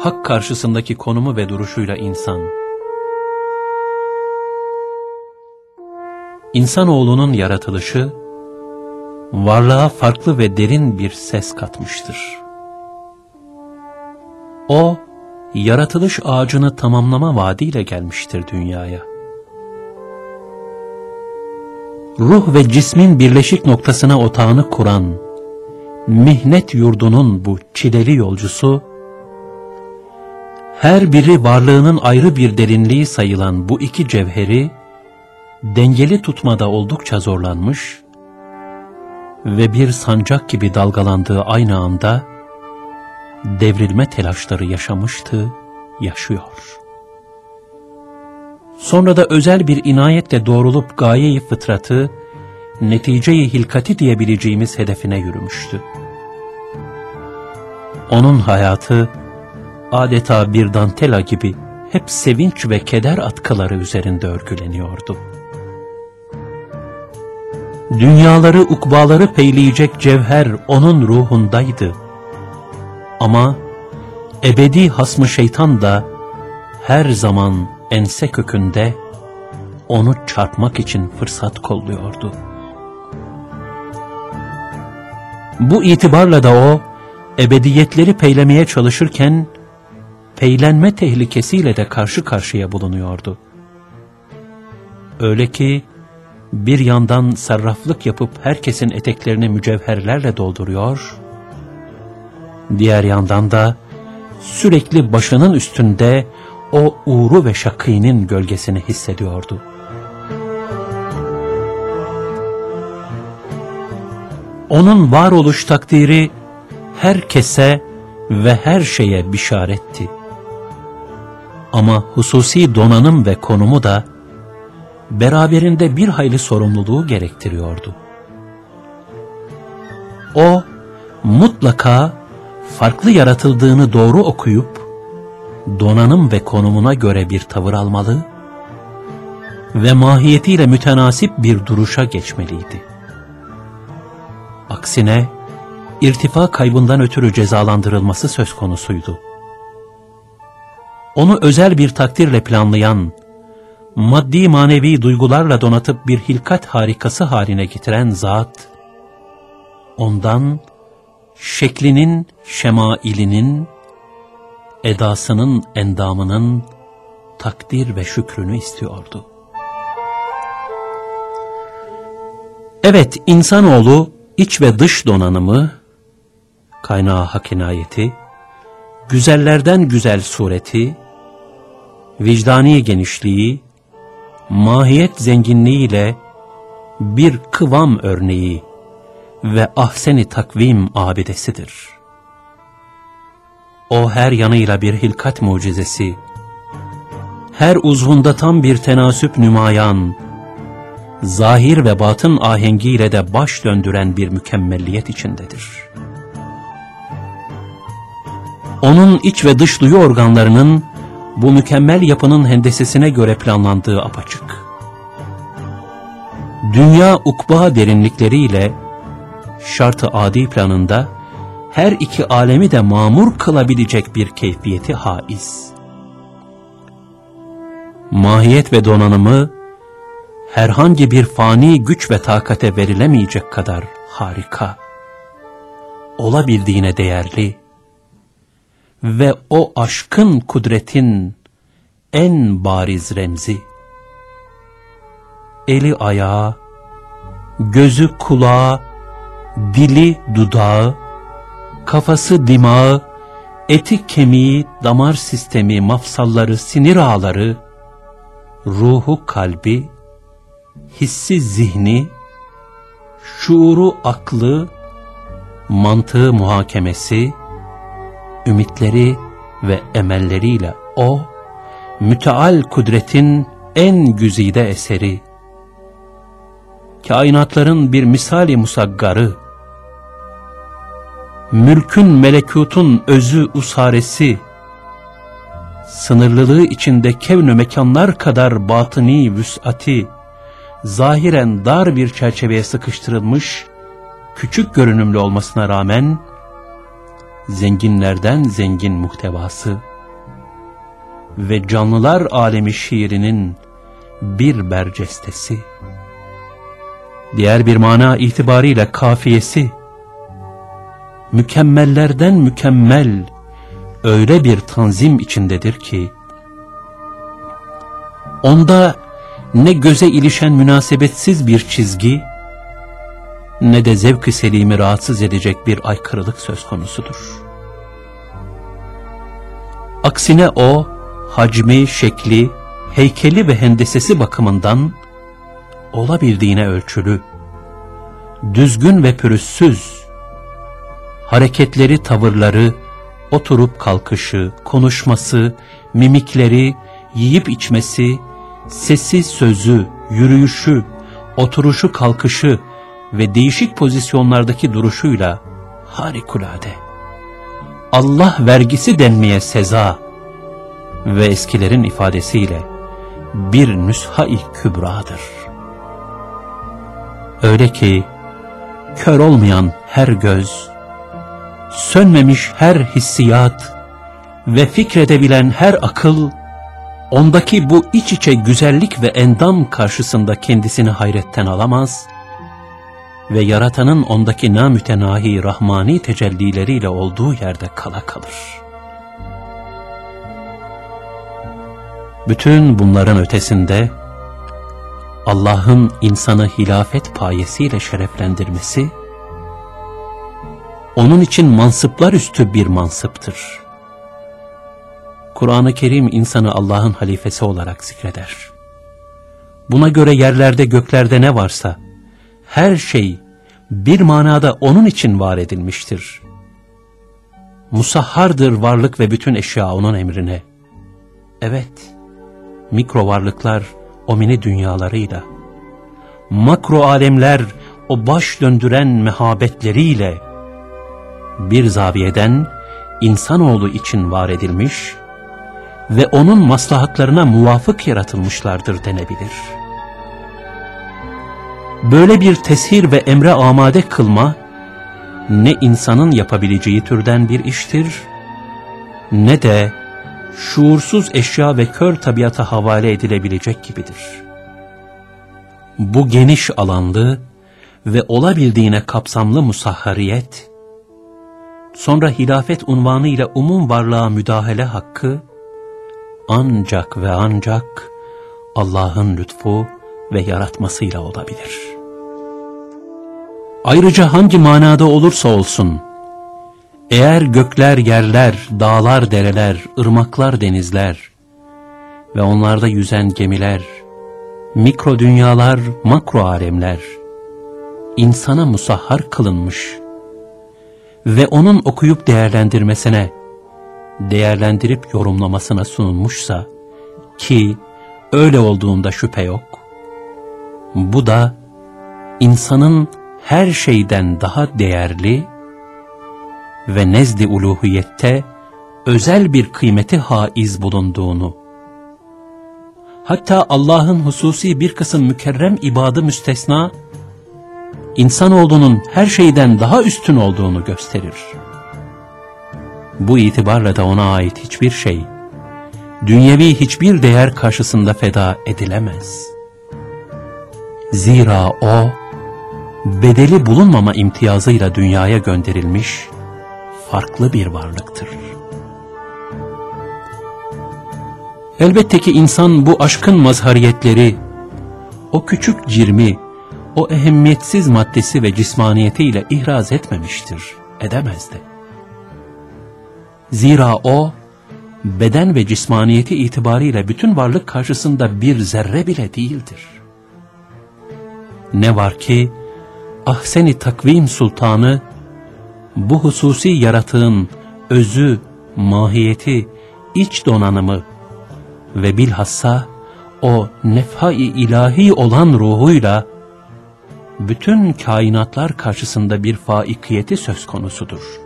hak karşısındaki konumu ve duruşuyla insan. İnsanoğlunun yaratılışı, varlığa farklı ve derin bir ses katmıştır. O, yaratılış ağacını tamamlama vaadiyle gelmiştir dünyaya. Ruh ve cismin birleşik noktasına otağını kuran, mihnet yurdunun bu çileli yolcusu, her biri varlığının ayrı bir derinliği sayılan bu iki cevheri, dengeli tutmada oldukça zorlanmış ve bir sancak gibi dalgalandığı aynı anda, devrilme telaşları yaşamıştı, yaşıyor. Sonra da özel bir inayetle doğrulup gayeyi fıtratı, neticeyi hilkati diyebileceğimiz hedefine yürümüştü. Onun hayatı adeta bir dantela gibi hep sevinç ve keder atkıları üzerinde örgüleniyordu. Dünyaları ukbaları peyleyecek cevher onun ruhundaydı. Ama ebedi hasmı şeytan da her zaman ense kökünde onu çarpmak için fırsat kolluyordu. Bu itibarla da o, ebediyetleri peylemeye çalışırken, peylenme tehlikesiyle de karşı karşıya bulunuyordu. Öyle ki, bir yandan sarraflık yapıp herkesin eteklerini mücevherlerle dolduruyor, diğer yandan da sürekli başının üstünde o uğru ve şakînin gölgesini hissediyordu. Onun varoluş takdiri herkese ve her şeye bişaretti. Ama hususi donanım ve konumu da beraberinde bir hayli sorumluluğu gerektiriyordu. O mutlaka farklı yaratıldığını doğru okuyup donanım ve konumuna göre bir tavır almalı ve mahiyetiyle mütenasip bir duruşa geçmeliydi. Aksine irtifa kaybından ötürü cezalandırılması söz konusuydu. Onu özel bir takdirle planlayan, maddi manevi duygularla donatıp bir hilkat harikası haline getiren zat, ondan şeklinin, şemailinin, edasının, endamının takdir ve şükrünü istiyordu. Evet, insanoğlu iç ve dış donanımı, kaynağı hakinayeti, güzellerden güzel sureti, vicdani genişliği, mahiyet zenginliğiyle bir kıvam örneği ve ahseni takvim abidesidir. O her yanıyla bir hilkat mucizesi, her uzvunda tam bir tenasüp nümayan, zahir ve batın ahengiyle de baş döndüren bir mükemmelliyet içindedir. Onun iç ve dış duyu organlarının bu mükemmel yapının hendesesine göre planlandığı apaçık. Dünya ukba derinlikleriyle şartı adi planında her iki alemi de mamur kılabilecek bir keyfiyeti haiz. Mahiyet ve donanımı herhangi bir fani güç ve takate verilemeyecek kadar harika, olabildiğine değerli ve o aşkın kudretin en bariz remzi. Eli ayağı, gözü kulağı, dili dudağı, kafası dimağı, eti kemiği, damar sistemi, mafsalları, sinir ağları, ruhu kalbi, hissi zihni, şuuru aklı, mantığı muhakemesi, ümitleri ve emelleriyle o, müteal kudretin en güzide eseri, kainatların bir misali musaggarı, mülkün melekutun özü usaresi, sınırlılığı içinde kevn mekanlar kadar batıni vüs'ati, zahiren dar bir çerçeveye sıkıştırılmış, küçük görünümlü olmasına rağmen, zenginlerden zengin muhtevası ve canlılar alemi şiirinin bir bercestesi, diğer bir mana itibariyle kafiyesi, mükemmellerden mükemmel öyle bir tanzim içindedir ki, onda ne göze ilişen münasebetsiz bir çizgi, ne de zevk-ı selimi rahatsız edecek bir aykırılık söz konusudur. Aksine o, hacmi, şekli, heykeli ve hendesesi bakımından olabildiğine ölçülü, düzgün ve pürüzsüz, hareketleri, tavırları, oturup kalkışı, konuşması, mimikleri, yiyip içmesi, sesi, sözü, yürüyüşü, oturuşu, kalkışı ve değişik pozisyonlardaki duruşuyla harikulade. Allah vergisi denmeye seza ve eskilerin ifadesiyle bir nüsha-i kübradır. Öyle ki kör olmayan her göz, sönmemiş her hissiyat ve fikredebilen her akıl, ondaki bu iç içe güzellik ve endam karşısında kendisini hayretten alamaz ve yaratanın ondaki namütenahi rahmani tecellileriyle olduğu yerde kala kalır. Bütün bunların ötesinde Allah'ın insanı hilafet payesiyle şereflendirmesi, onun için mansıplar üstü bir mansıptır. Kur'an-ı Kerim insanı Allah'ın halifesi olarak zikreder. Buna göre yerlerde göklerde ne varsa, her şey bir manada onun için var edilmiştir. Musahhardır varlık ve bütün eşya onun emrine. Evet, mikro varlıklar o mini dünyalarıyla, makro alemler o baş döndüren mehabetleriyle, bir zaviyeden insanoğlu için var edilmiş ve onun maslahatlarına muvafık yaratılmışlardır denebilir. Böyle bir teshir ve emre amade kılma, ne insanın yapabileceği türden bir iştir, ne de şuursuz eşya ve kör tabiata havale edilebilecek gibidir. Bu geniş alanlı ve olabildiğine kapsamlı musahhariyet, sonra hilafet unvanı ile umum varlığa müdahale hakkı, ancak ve ancak Allah'ın lütfu ve yaratmasıyla olabilir. Ayrıca hangi manada olursa olsun, eğer gökler, yerler, dağlar, dereler, ırmaklar, denizler ve onlarda yüzen gemiler, mikro dünyalar, makro alemler, insana musahhar kılınmış ve onun okuyup değerlendirmesine, değerlendirip yorumlamasına sunulmuşsa ki öyle olduğunda şüphe yok, bu da insanın her şeyden daha değerli ve nezdi uluhiyette özel bir kıymeti haiz bulunduğunu, hatta Allah'ın hususi bir kısım mükerrem ibadı müstesna, insanoğlunun her şeyden daha üstün olduğunu gösterir. Bu itibarla da ona ait hiçbir şey, dünyevi hiçbir değer karşısında feda edilemez. Zira o, bedeli bulunmama imtiyazıyla dünyaya gönderilmiş, farklı bir varlıktır. Elbette ki insan bu aşkın mazhariyetleri, o küçük cirmi, o ehemmiyetsiz maddesi ve cismaniyetiyle ihraz etmemiştir, edemezdi. Zira o, beden ve cismaniyeti itibariyle bütün varlık karşısında bir zerre bile değildir. Ne var ki, ahseni takvim sultanı, bu hususi yaratığın özü, mahiyeti, iç donanımı ve bilhassa o nefha-i ilahi olan ruhuyla bütün kainatlar karşısında bir faikiyeti söz konusudur.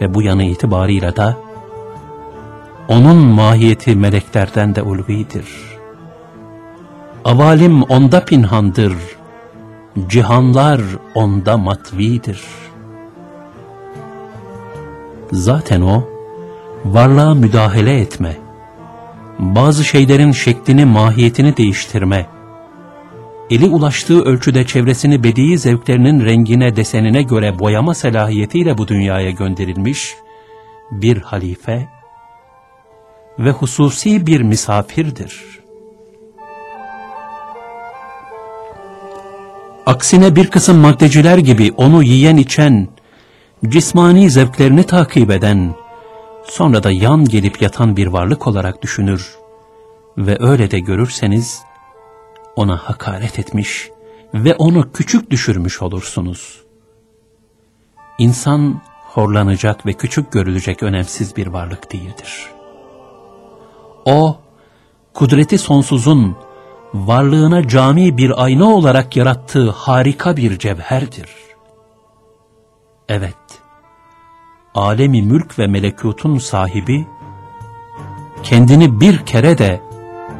Ve bu yanı itibarıyla da onun mahiyeti meleklerden de ulvidir. Avalim onda pinhandır, cihanlar onda matvidir.'' Zaten o, varlığa müdahale etme, bazı şeylerin şeklini, mahiyetini değiştirme, eli ulaştığı ölçüde çevresini bediği zevklerinin rengine, desenine göre boyama selahiyetiyle bu dünyaya gönderilmiş bir halife ve hususi bir misafirdir. Aksine bir kısım maddeciler gibi onu yiyen içen, cismani zevklerini takip eden, sonra da yan gelip yatan bir varlık olarak düşünür ve öyle de görürseniz, ona hakaret etmiş ve onu küçük düşürmüş olursunuz. İnsan horlanacak ve küçük görülecek önemsiz bir varlık değildir. O, kudreti sonsuzun varlığına cami bir ayna olarak yarattığı harika bir cevherdir. Evet, alemi mülk ve melekutun sahibi, kendini bir kere de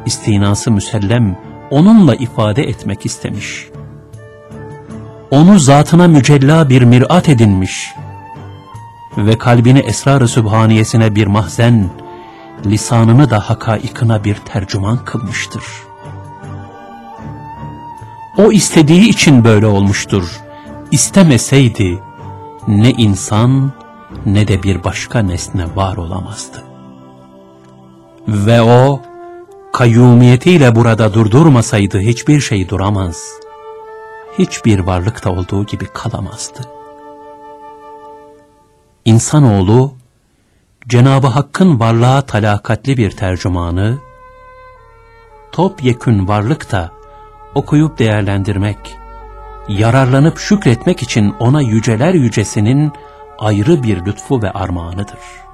istinası müsellem onunla ifade etmek istemiş. Onu zatına mücella bir mirat edinmiş ve kalbini esrar-ı sübhaniyesine bir mahzen, lisanını da hakaikına bir tercüman kılmıştır. O istediği için böyle olmuştur. İstemeseydi ne insan ne de bir başka nesne var olamazdı. Ve o kayyumiyetiyle burada durdurmasaydı hiçbir şey duramaz. Hiçbir varlık da olduğu gibi kalamazdı. İnsanoğlu, Cenab-ı Hakk'ın varlığa talakatli bir tercümanı, topyekün varlık da okuyup değerlendirmek, yararlanıp şükretmek için ona yüceler yücesinin ayrı bir lütfu ve armağanıdır.''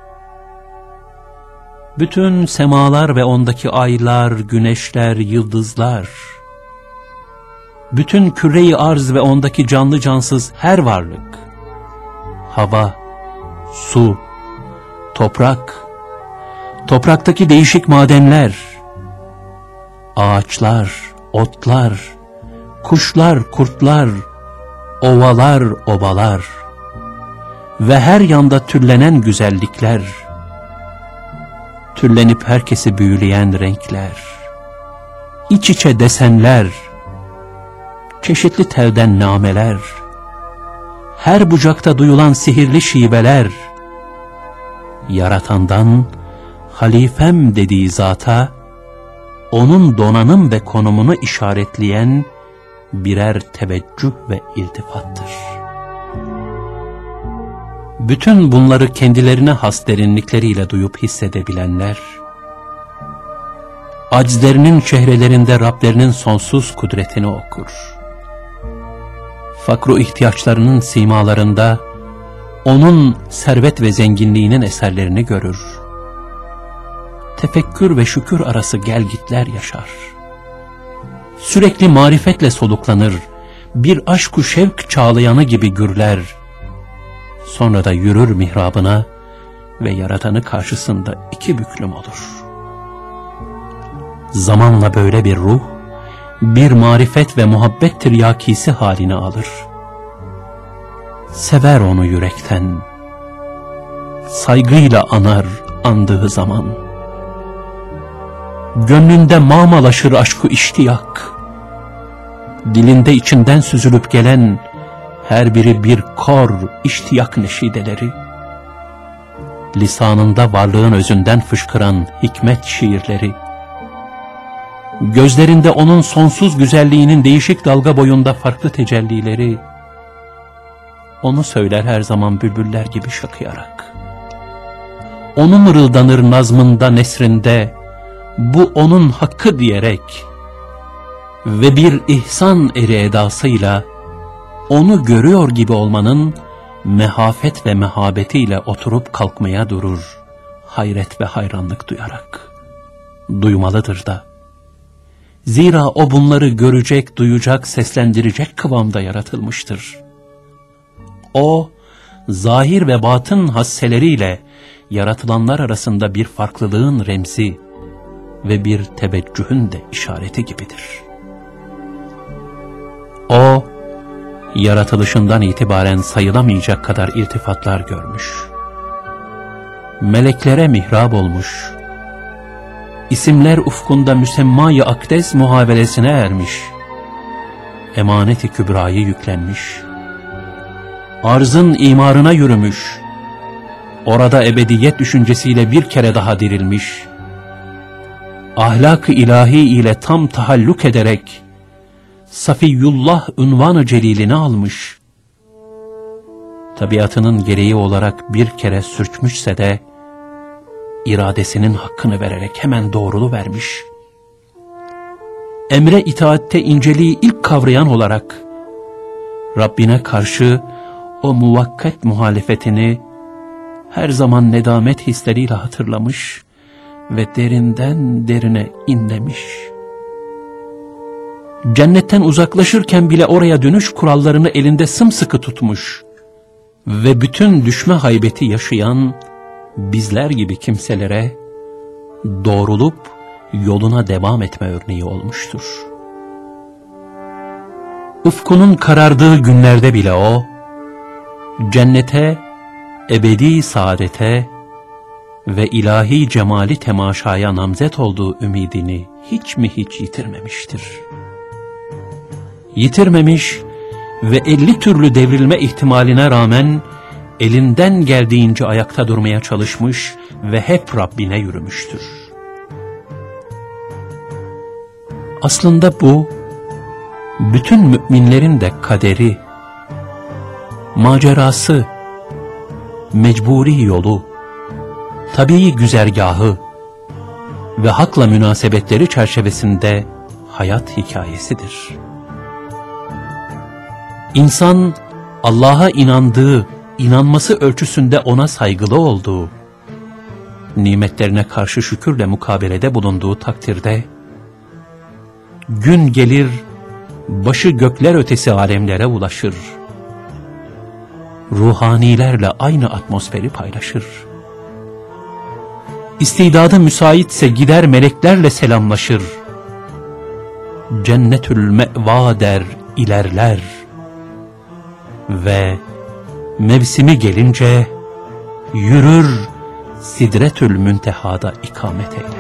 bütün semalar ve ondaki aylar, güneşler, yıldızlar, bütün küreyi arz ve ondaki canlı cansız her varlık, hava, su, toprak, topraktaki değişik madenler, ağaçlar, otlar, kuşlar, kurtlar, ovalar, obalar ve her yanda türlenen güzellikler, türlenip herkesi büyüleyen renkler, iç içe desenler, çeşitli telden nameler, her bucakta duyulan sihirli şiveler, yaratandan halifem dediği zata, onun donanım ve konumunu işaretleyen birer teveccüh ve iltifattır. Bütün bunları kendilerine has derinlikleriyle duyup hissedebilenler, acizlerinin çehrelerinde Rablerinin sonsuz kudretini okur. Fakru ihtiyaçlarının simalarında, onun servet ve zenginliğinin eserlerini görür. Tefekkür ve şükür arası gelgitler yaşar. Sürekli marifetle soluklanır, bir aşk-ı şevk çağlayanı gibi gürler, Sonra da yürür mihrabına ve yaratanı karşısında iki büklüm olur. Zamanla böyle bir ruh, bir marifet ve muhabbet tiryakisi halini alır. Sever onu yürekten, saygıyla anar andığı zaman. Gönlünde mamalaşır aşkı iştiyak, dilinde içinden süzülüp gelen her biri bir kor iştiyak neşideleri, lisanında varlığın özünden fışkıran hikmet şiirleri, gözlerinde onun sonsuz güzelliğinin değişik dalga boyunda farklı tecellileri, onu söyler her zaman bülbüller gibi şakıyarak. Onu mırıldanır nazmında nesrinde, bu onun hakkı diyerek ve bir ihsan eri edasıyla, onu görüyor gibi olmanın mehafet ve mehabetiyle oturup kalkmaya durur, hayret ve hayranlık duyarak. Duymalıdır da. Zira o bunları görecek, duyacak, seslendirecek kıvamda yaratılmıştır. O, zahir ve batın hasseleriyle yaratılanlar arasında bir farklılığın remzi ve bir teveccühün de işareti gibidir. O, yaratılışından itibaren sayılamayacak kadar iltifatlar görmüş. meleklere mihrab olmuş. İsimler ufkunda müsemmayı akdes muhavelesine ermiş. Emaneti kübrayı yüklenmiş. Arzın imarına yürümüş. Orada ebediyet düşüncesiyle bir kere daha dirilmiş. Ahlak-ı ilahi ile tam tahalluk ederek Safiyullah unvanı celilini almış. Tabiatının gereği olarak bir kere sürçmüşse de, iradesinin hakkını vererek hemen doğrulu vermiş. Emre itaatte inceliği ilk kavrayan olarak, Rabbine karşı o muvakkat muhalefetini her zaman nedamet hisleriyle hatırlamış ve derinden derine inlemiş.'' cennetten uzaklaşırken bile oraya dönüş kurallarını elinde sımsıkı tutmuş ve bütün düşme haybeti yaşayan bizler gibi kimselere doğrulup yoluna devam etme örneği olmuştur. Ufkunun karardığı günlerde bile o, cennete, ebedi saadete ve ilahi cemali temaşaya namzet olduğu ümidini hiç mi hiç yitirmemiştir.'' yitirmemiş ve elli türlü devrilme ihtimaline rağmen elinden geldiğince ayakta durmaya çalışmış ve hep Rabbine yürümüştür. Aslında bu, bütün müminlerin de kaderi, macerası, mecburi yolu, tabii güzergahı ve hakla münasebetleri çerçevesinde hayat hikayesidir.'' İnsan Allah'a inandığı, inanması ölçüsünde ona saygılı olduğu, nimetlerine karşı şükürle mukabelede bulunduğu takdirde, gün gelir, başı gökler ötesi alemlere ulaşır. Ruhanilerle aynı atmosferi paylaşır. İstidadı müsaitse gider meleklerle selamlaşır. Cennetül me'va der, ilerler.'' ve mevsimi gelince yürür Sidretül Münteha'da ikamet eyler.